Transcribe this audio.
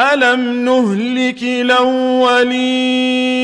أَلَمْ نُهْلِكِ الْأَوَّلِينَ؟